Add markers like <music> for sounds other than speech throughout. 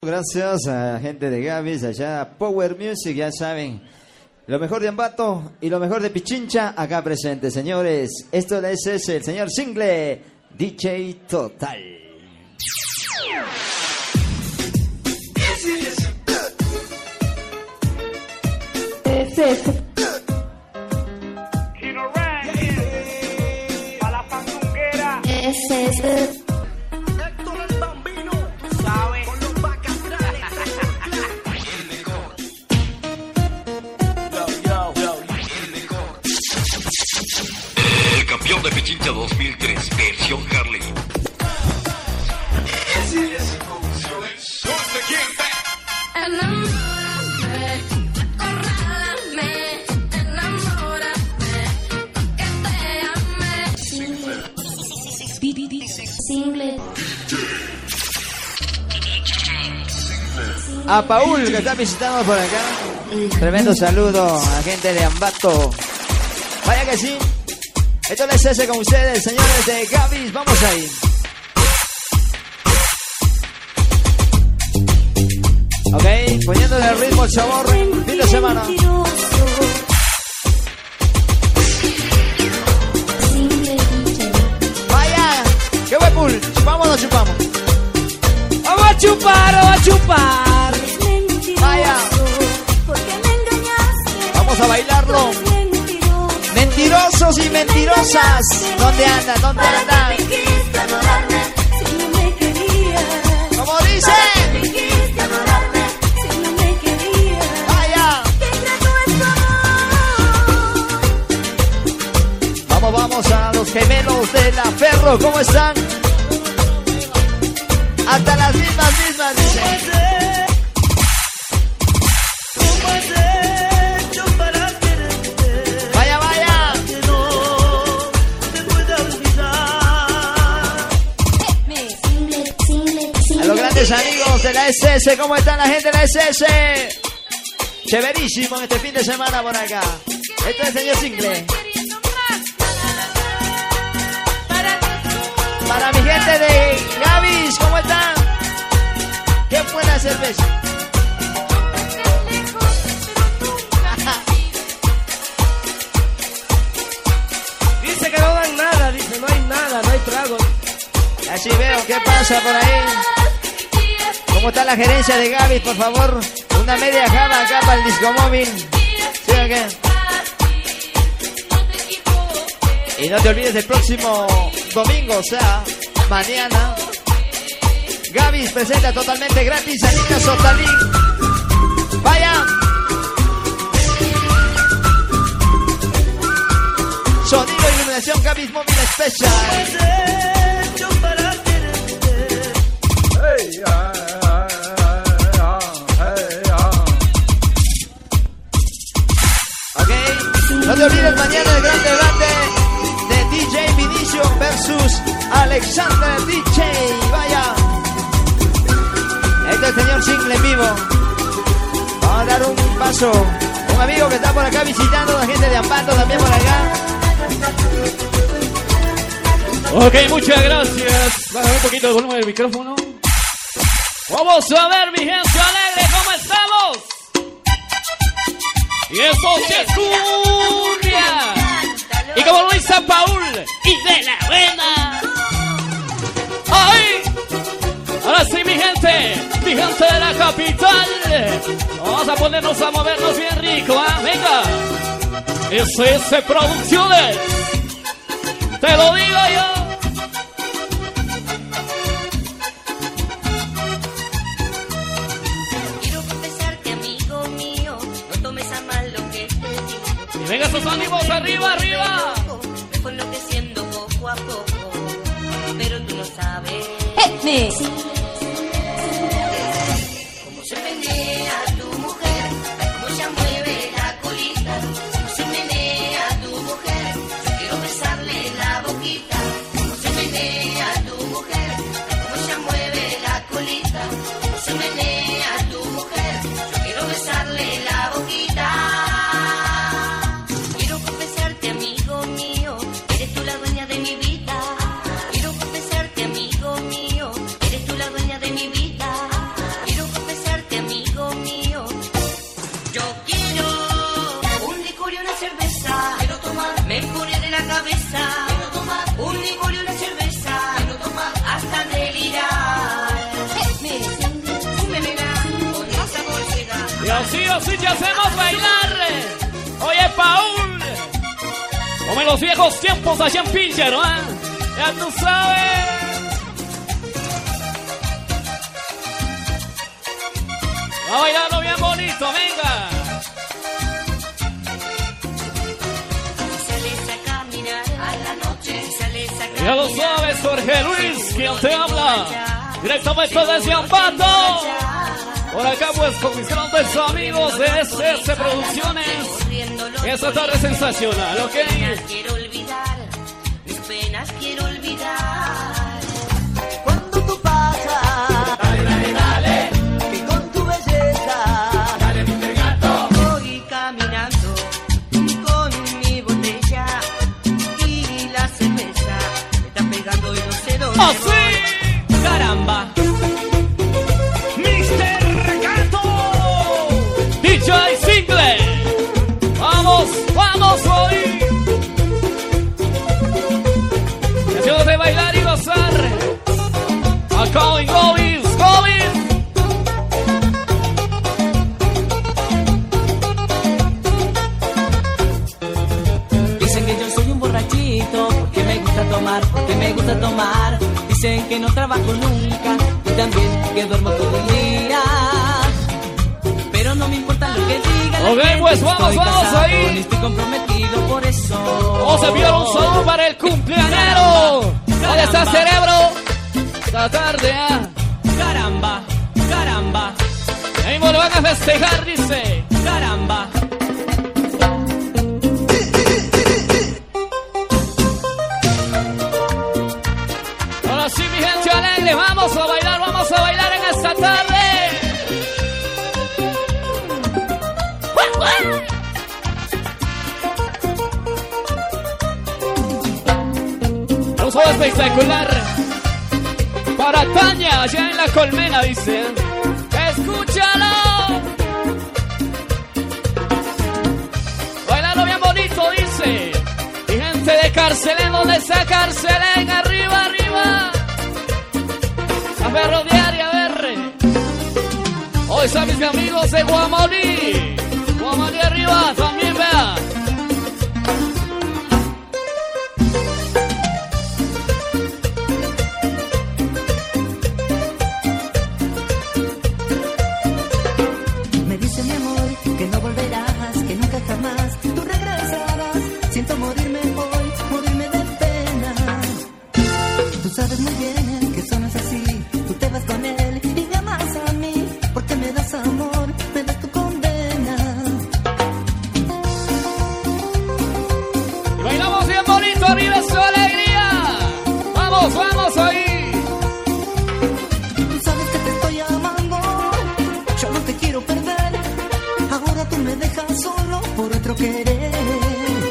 Gracias a la gente de Gavis, allá Power Music, ya saben. Lo mejor de Ambato y lo mejor de Pichincha acá presente, señores. Esto es el señor Single, DJ Total. Ese campeón de Pichincha 2003, versión Harley. A Paul, que está visitando por acá. Tremendo saludo a la gente de Ambato. Vaya que sí. Esto es ese con ustedes, señores de Gavis. Vamos ahí. Ok, poniéndole el ritmo, el sabor, fin de semana. Vaya, qué buen pool. ¿Chupamos o no chupamos? Vamos a chupar, vamos a chupar. Mentirosos y mentirosas. ¿Dónde andan? ¿Dónde ¿Para andan? Como dice. Vaya. Vamos, vamos a los gemelos de la Ferro. ¿Cómo están? Hasta las mismas, mismas, dicen. Amigos de la SS. ¿Cómo están la gente de la SS? Chéverísimo en este fin de semana por acá. Esto es el señor Single. Para mi gente de Gavis, ¿cómo están? Qué buena cerveza. <laughs> Dice que no dan nada, dice, no hay nada, no hay trago. Así veo, ¿qué pasa por ahí? ¿Cómo está la gerencia de Gavis, por favor? Una media java acá para el disco móvil. ¿Sí o? Y no te olvides el próximo domingo, o sea, mañana. Gavis presenta totalmente gratis a Anita Sotalín. ¡Vaya! Sonido iluminación Gavis Móvil Special. Alexander DJ. Vaya, este es el señor Single en vivo. Vamos a dar un paso. Un amigo que está por acá visitando, la gente de Ambato también por acá. Ok, muchas gracias. Bájame un poquito el volumen del micrófono. Vamos a ver, mi gente alegre, ¿cómo estamos? Y eso se escucha. Y como lo dice Paul, y de la buena. Sí, mi gente, mi gente de la capital. Vamos a ponernos a movernos bien rico, ¿ah? Venga. SS Producciones. Te lo digo yo. Quiero confesarte, amigo mío, no tomes a mal lo que te digo. Y venga sus ánimos arriba, arriba. Me fue enloqueciendo poco a poco, pero tú no sabes cómo los viejos tiempos allá en Pilcher, ¿no? Ya tú sabes. A bailarlo bien bonito, venga. Ya lo sabes, Jorge Luis, quien te habla. Directamente desde Ambato. Por acá, pues, con mis grandes amigos de SS Producciones. Esta tarde sensacional, ¿ok? Penas quiero olvidar, mis penas quiero olvidar. Cuando tú pasas, dale, dale, dale, y con tu belleza, dale, mi gato. Voy caminando con mi botella y la cerveza me está pegando y no sé dónde. Que no trabajo nunca, y también que duermo todo el día. Pero no me importa lo que digan. Ok, gente, pues vamos, vamos casado, ahí. Estoy comprometido por eso. Vamos a enviar un saludo para el cumpleañero. ¿Dónde está cerebro? Esta tarde, ¿ah? Caramba, caramba, Ahí mismo lo van a festejar, dice. Vamos a bailar, vamos a bailar en esta tarde. Un saludo espectacular para Tania, allá en la colmena, dice. ¡Escúchalo! Bailalo bien bonito, dice. Y gente de Carcelén, ¿dónde está Carcelén? Arriba, arriba. A ver. Hoy están mis amigos de Guamolí. Guamolí arriba, también vea. Yeah.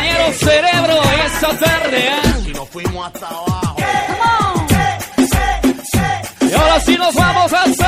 Para cumpleañero cerebro esta tarde, ¿eh? Y ahora sí nos vamos hasta,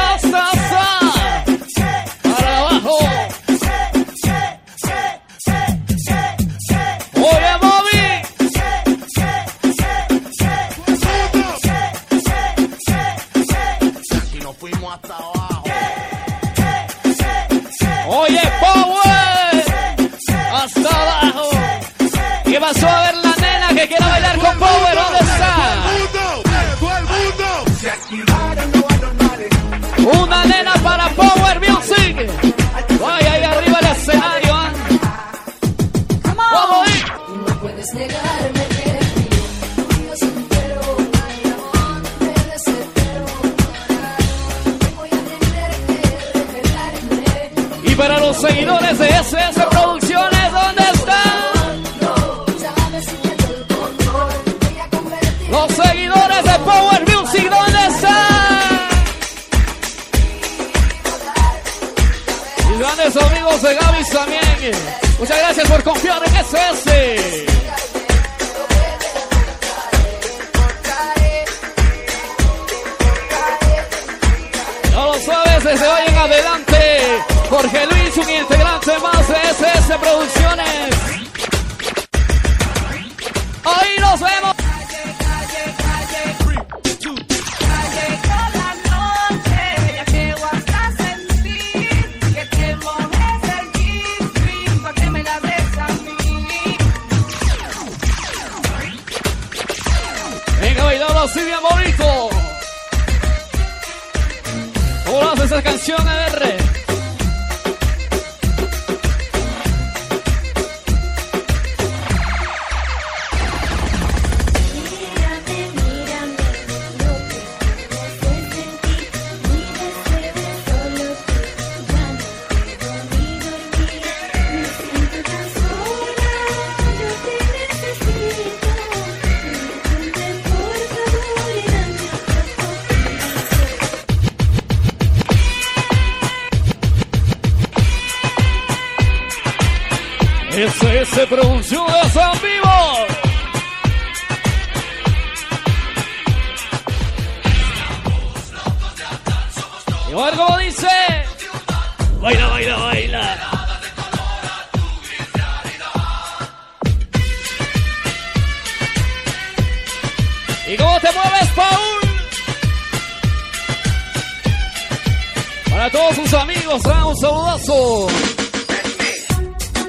Para todos sus amigos, ah, un saludazo.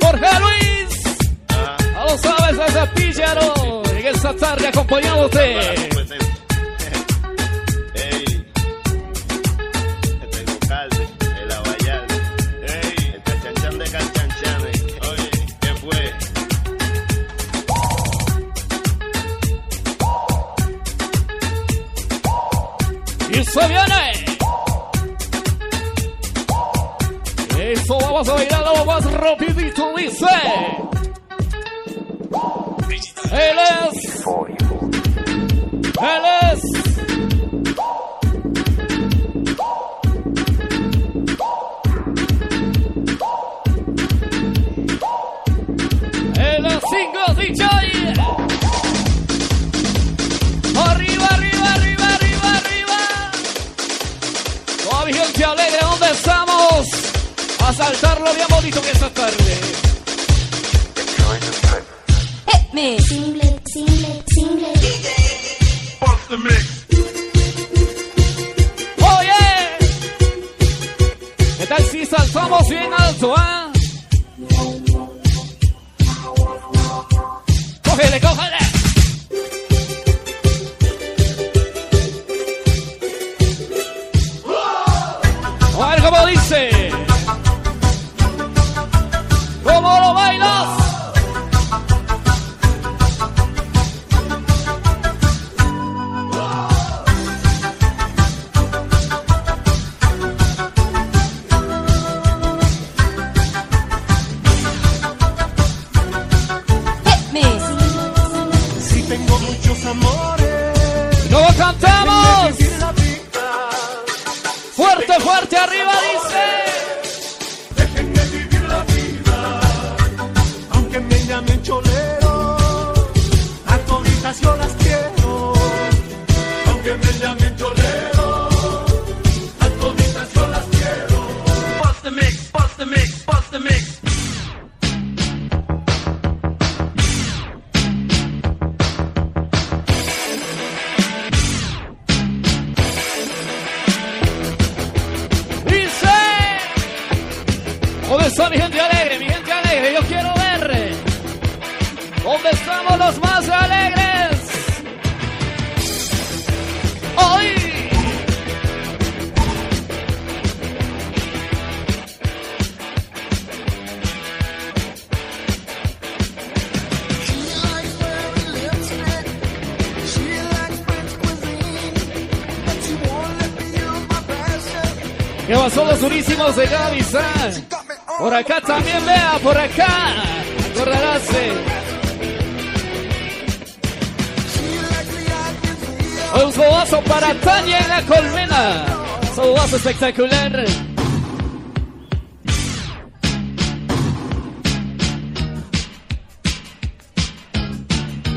Jorge Luis. Ah. Ya lo sabes, ese píllaro. En esta tarde acompañándote. rapidito dice. Que son los durísimos de Gaby Por acá también, vea, por acá. Acordarás. Un sobazo para Tania en la colmena. Sobazo espectacular.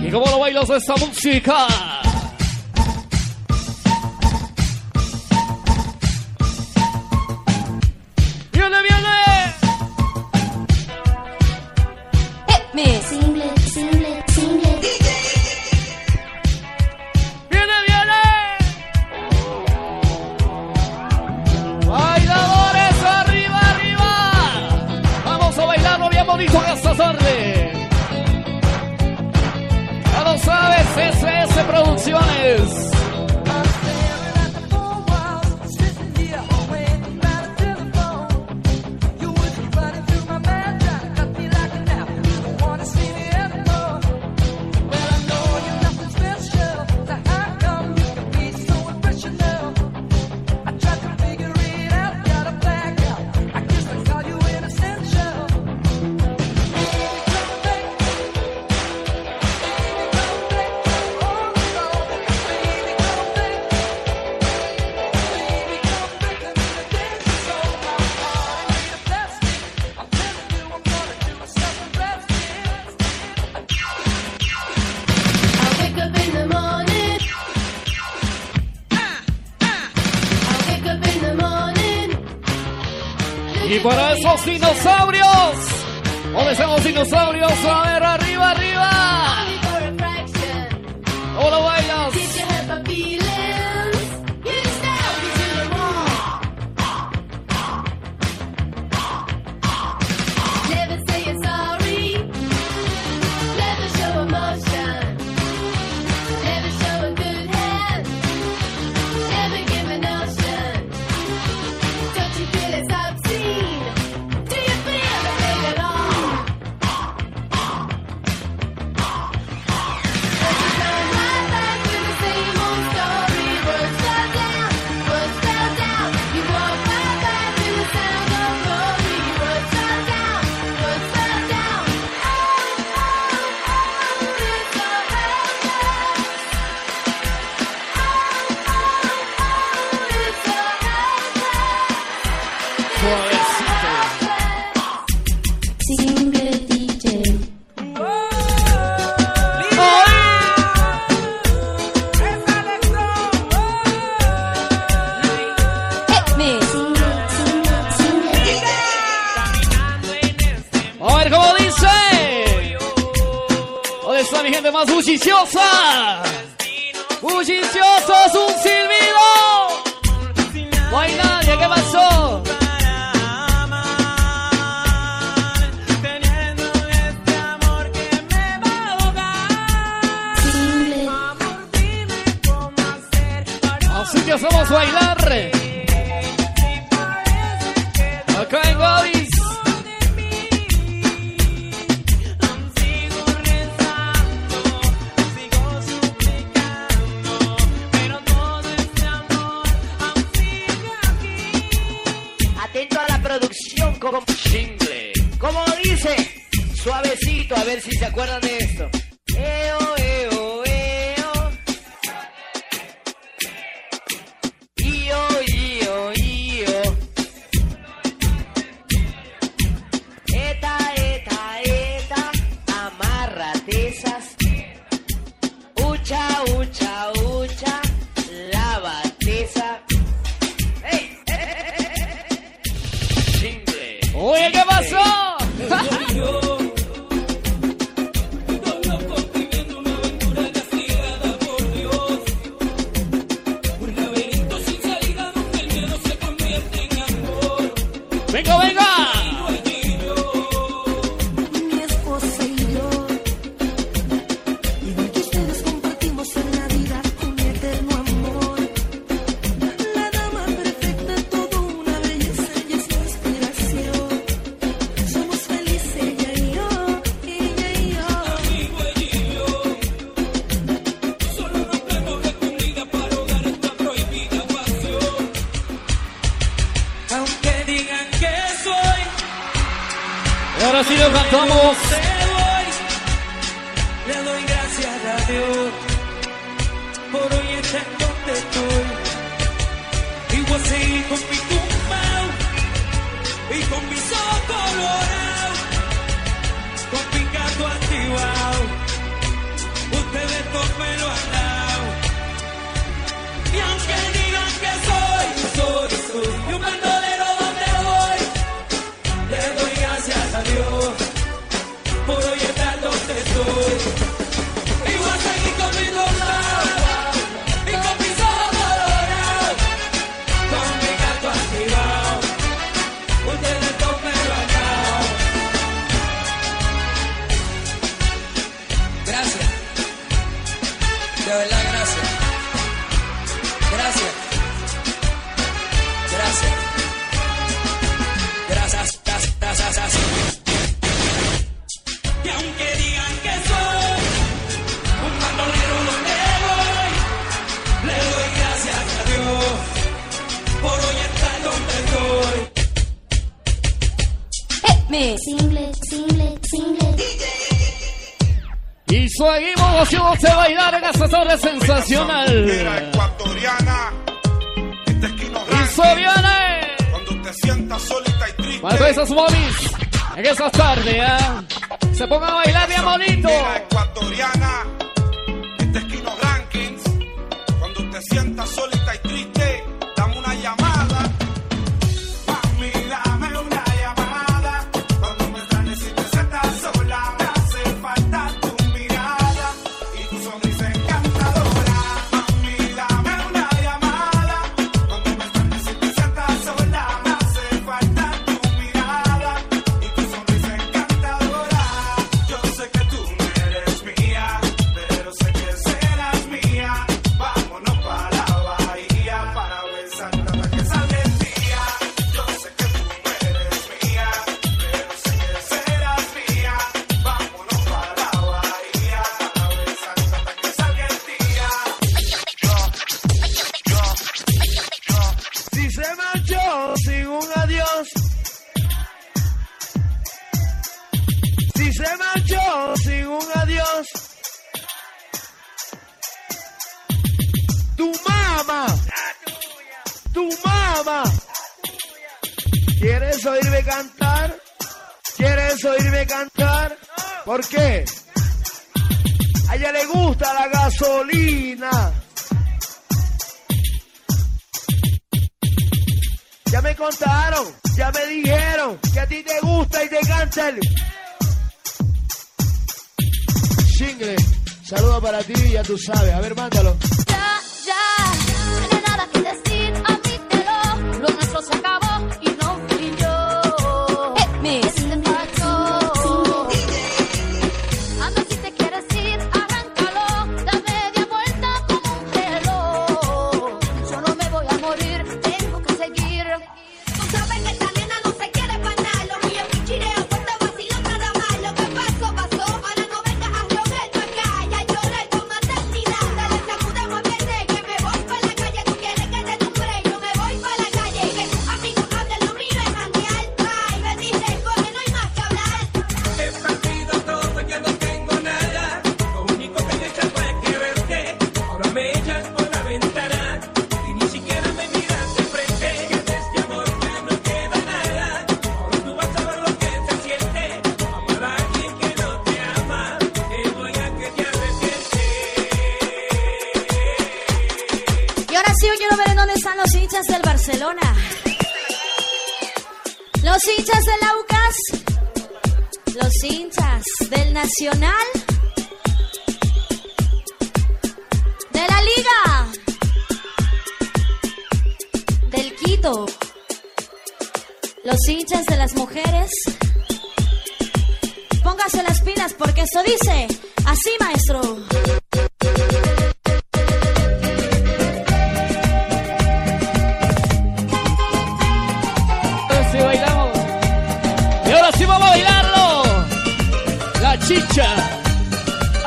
Y cómo lo bailas esta música. dinosaurios. ¿Dónde están dinosaurios? A.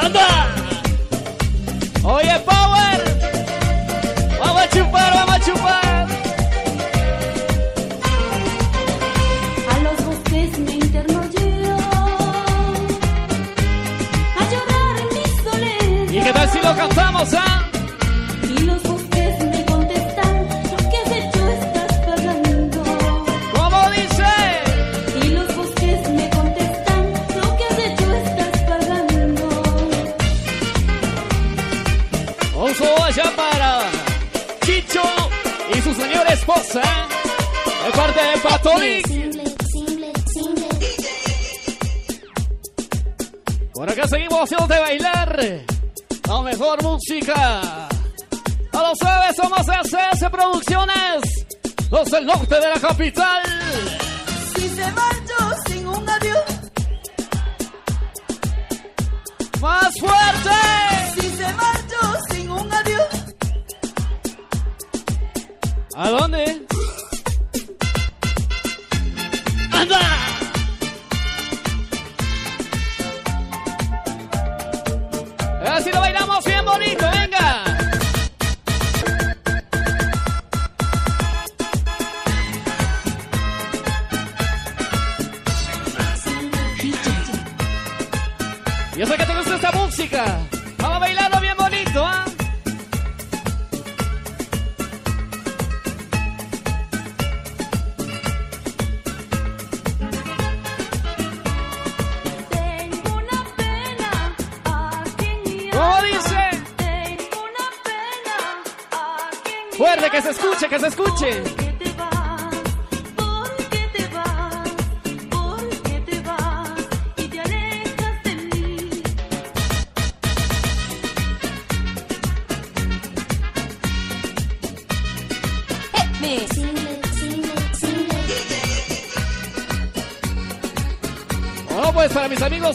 ¡Anda! Oye, Power. Vamos a chupar, vamos a chupar. A los bosques me interno yo. A llorar mi soledad. ¿Y qué tal si lo cantamos, ah? Parte de Patolic. Por acá seguimos haciéndote bailar. La mejor música. No lo sabes, somos SS Producciones. Los del norte de la capital. Si se marchó sin un adiós, ¡Más fuerte! si se marchó sin un adiós, ¿A dónde? Yo sé que te gusta esta música. Vamos a bailarlo bien bonito, ¿ah? Mi Fuerte, que se escuche, que se escuche.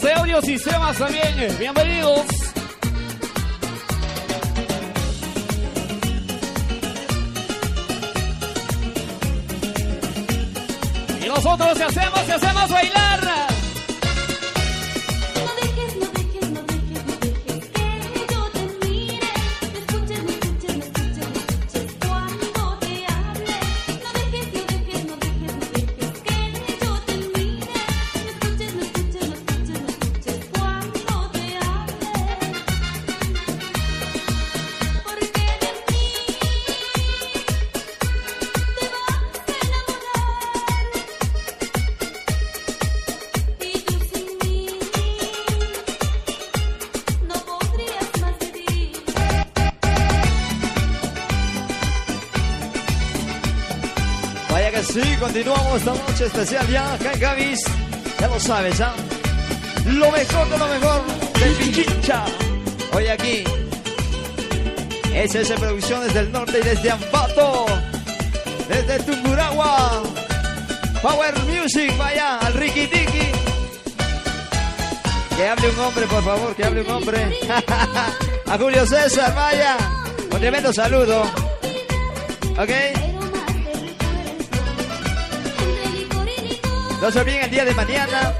De Audio Sistemas también, eh, bienvenidos. Y nosotros hacemos, hacemos bailar. Sí, continuamos esta noche especial ya acá en Gavis. Ya lo sabes, ¿ah? Lo mejor de lo mejor del Pichincha. Hoy aquí. SS Producciones del Norte y desde Ambato. Desde Tunguragua. Power Music, vaya, al Ricky Tiki. Que hable un hombre, por favor, que hable un hombre. <laughs> A Julio César, vaya. Un tremendo saludo. ¿Ok? No se olviden el día de mañana,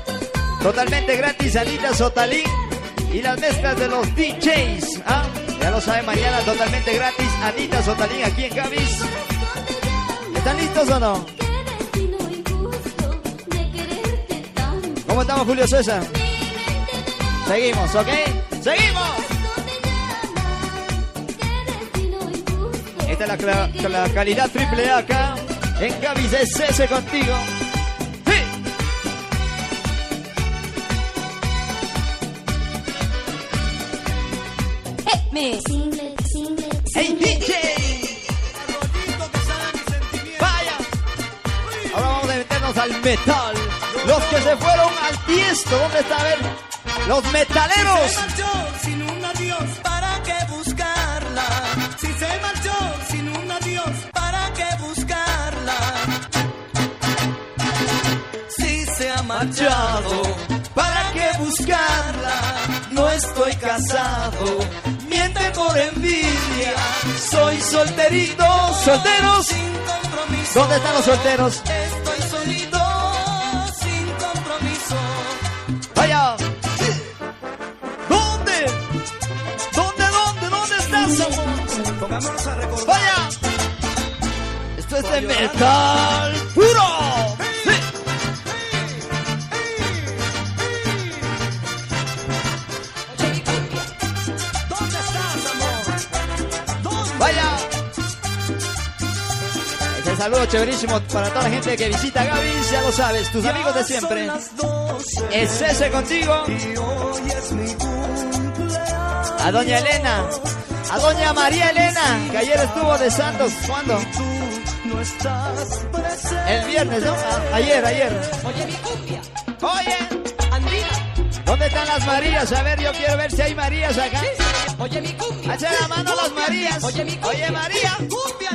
totalmente gratis, Anita Sotalín y las mezclas de los DJs. ¿ah? Ya lo saben, mañana totalmente gratis, Anita Sotalín aquí en Gavis. ¿Están listos o no? ¿Cómo estamos, Julio César? Seguimos, ¿ok? ¡Seguimos! Esta es la, la calidad triple A acá en Gavis SS contigo. Me. ¡Hey, DJ! ¡Vaya! Ahora vamos a meternos al metal. Los que se fueron al tiesto, ¿dónde está? A ver, los metaleros. se marchó sin un adiós, ¿para qué buscarla? Si se marchó sin un adiós, ¿para qué buscarla? Si se ha marchado, ¿Para qué buscarla? No estoy casado. Por envidia. Soy solterito. ¿Solteros? sin compromiso. ¿Dónde están los solteros? Estoy solito, sin compromiso. Vaya. ¿Dónde? ¿Dónde, dónde, dónde estás, amor? Pongámonos a recordar. ¡Vaya! Esto es de metal puro. Ese saludo chéverísimo para toda la gente que visita Gaby, ya lo sabes, tus amigos de siempre. Es ese contigo. A doña Elena, a doña María Elena, que ayer estuvo de Santos. ¿Cuándo? No estás presente. El viernes, ¿no? A- ayer, ayer. Oye, mi cumbia, Oye, andina. ¿dónde están las Marías? A ver, yo quiero ver si hay Marías acá. Oye, mi cumbia. Echa la mano a las Marías. Oye, mi cumbia. Oye, María. Cumbia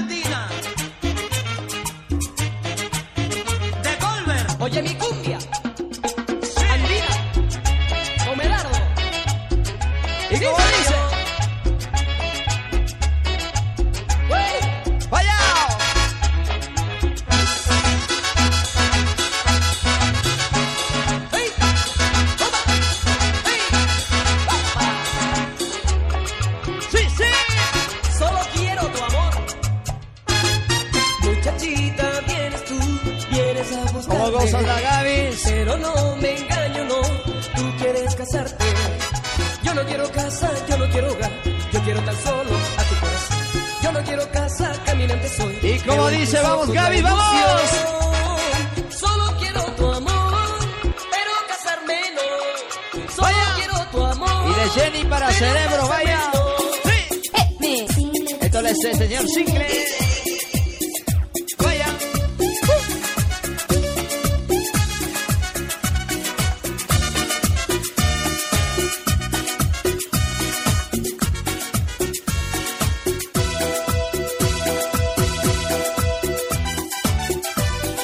Oye, mi cumbia. Cerebro, vaya. Sí. Esto le es el señor Single. Vaya.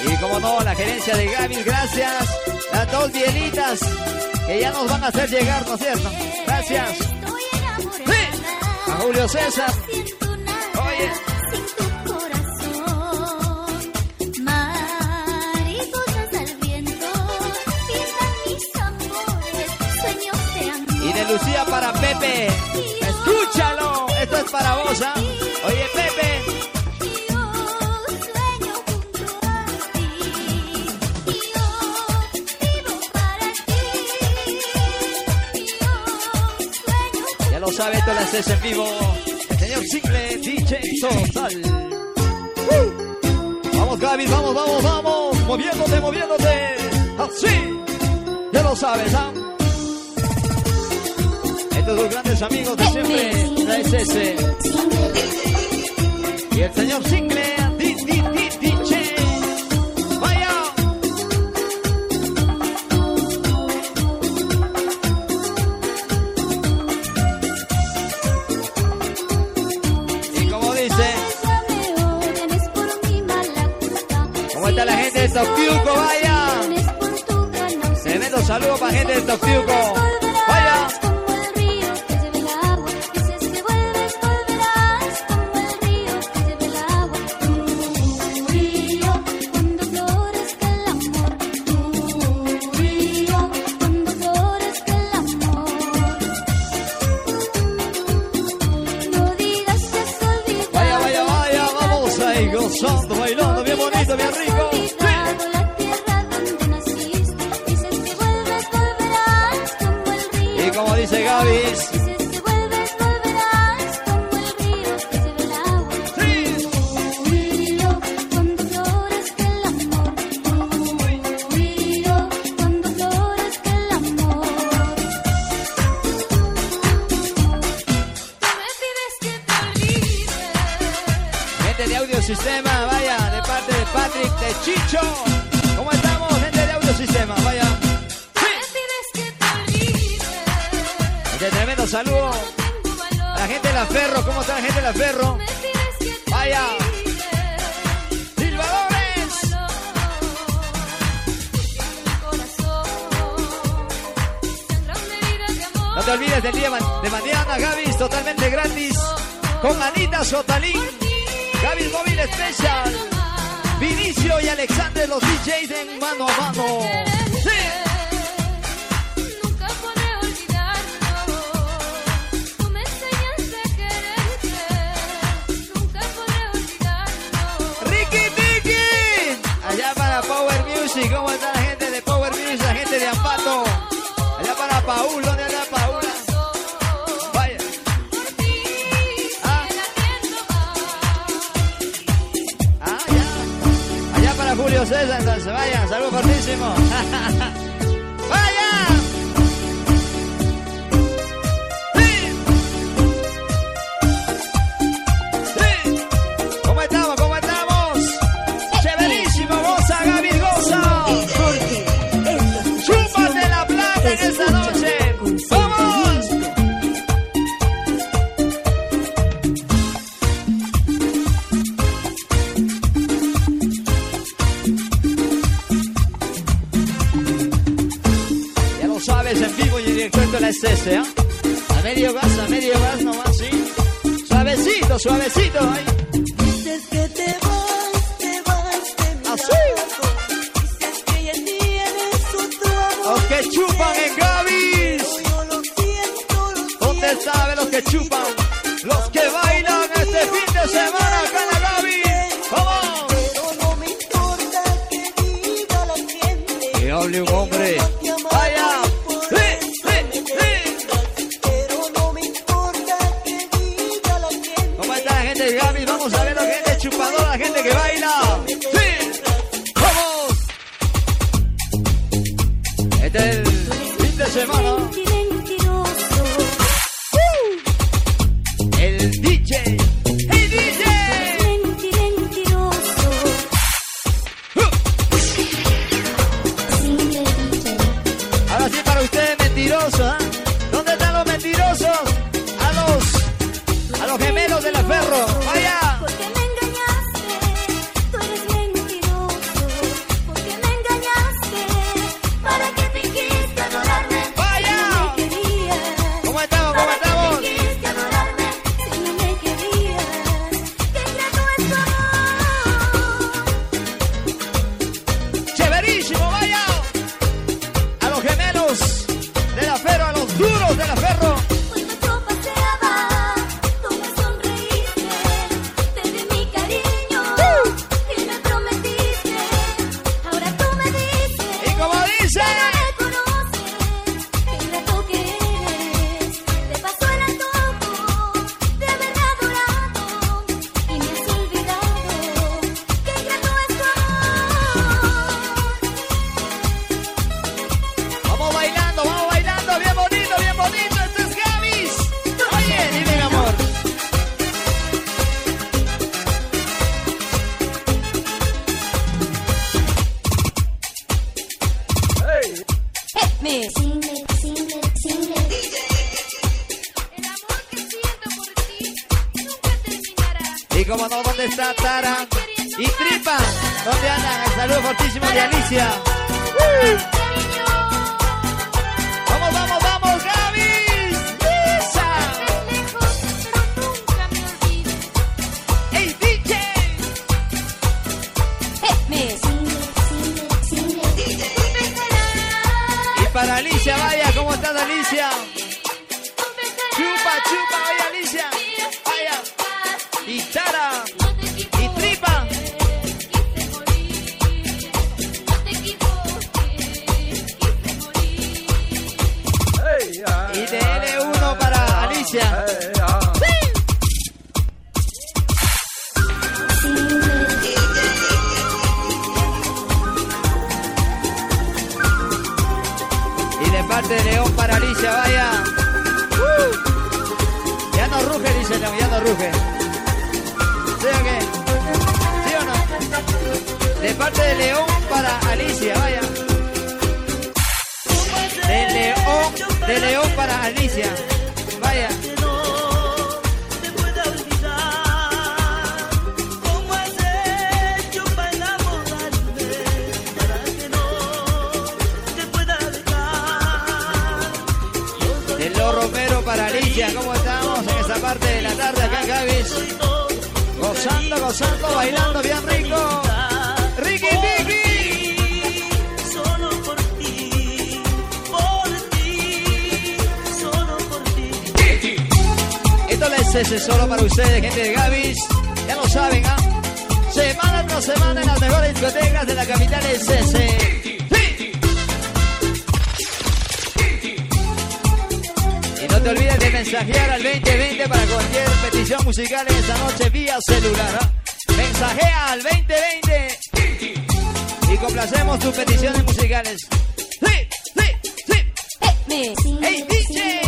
Y como no, la gerencia de Gaby, gracias. Las dos bielitas que ya nos van a hacer llegar, ¿no es cierto? Gracias. Julio César. Oye. Y de Lucía para Pepe. Escúchalo. Esto es para vos, ¿ah? Oye, Pepe. Sabe, esto lo haces en vivo. El señor Single DJ Total. Vamos, Gaby, vamos, vamos, vamos. Moviéndote, moviéndote. Así. Ya lo sabes, ¿ah? Estos dos grandes amigos de siempre. La SS. Y el señor Single. Saludo para Allá para Paul, ¿dónde anda Paula? Vaya. Ah. ah allá. para Julio César, entonces vayan, saludos fortísimos. <laughs> sea que, ¿sí o no? De parte de León para Alicia, vaya. De León, de León para Alicia, vaya. Romero para Alicia, ¿cómo estamos en esa parte de la tarde acá en gozando, gozando, bailando bien rico. Ricky, Ricky. solo por ti Por ti solo por ti Esto les es solo para ustedes, gente de Gavis. Ya lo saben, ¿ah? Semana tras semana en las mejores discotecas de la capital es ese. Y no te olvides de mensajear al 2020 para cualquier selección musical esta noche vía celular. ¿eh? Mensajea al 2020 y complacemos tus peticiones musicales. Hey DJ!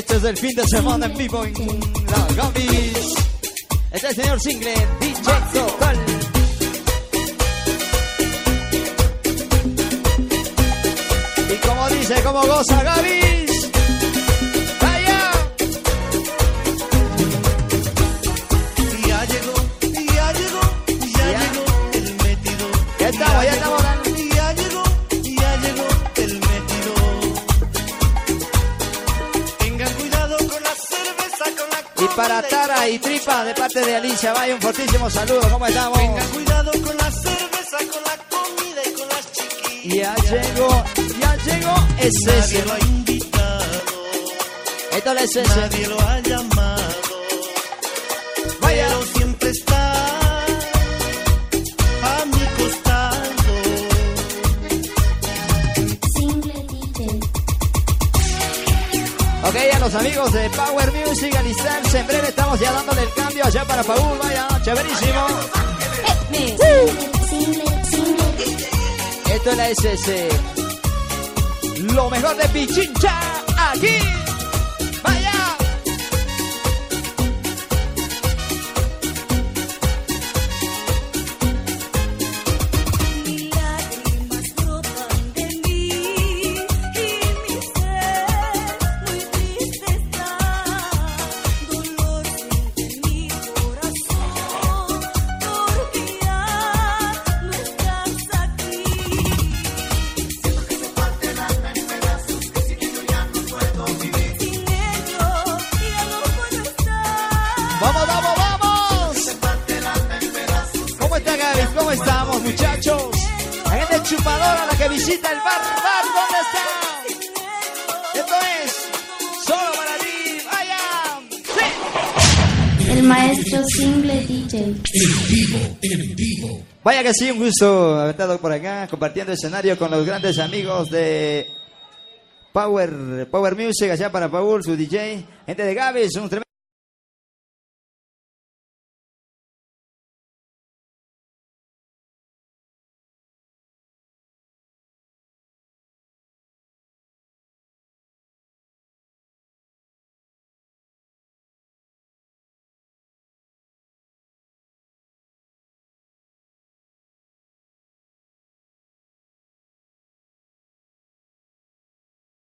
Esto es el fin de semana en vivo en La Gavis. Este es el señor Single, DJ Total. Y como dice, como goza Gaby. Y Tripa de parte de Alicia. Vaya un fortísimo saludo, ¿cómo estamos? Venga, cuidado con la cerveza, con la comida y con las chiquillas. Ya llegó, ya llegó ese. Nadie lo ha invitado. Esto es ese. Nadie lo ha. amigos de Power Music al. En breve estamos ya dándole el cambio allá para Paul. Vaya, chéverísimo. Esto es la SS. Lo mejor de Pichincha aquí. que sí, un gusto haber estado por acá compartiendo escenario con los grandes amigos de Power, Power Music, allá para Paul, su DJ, gente de Gavis, un tremendo.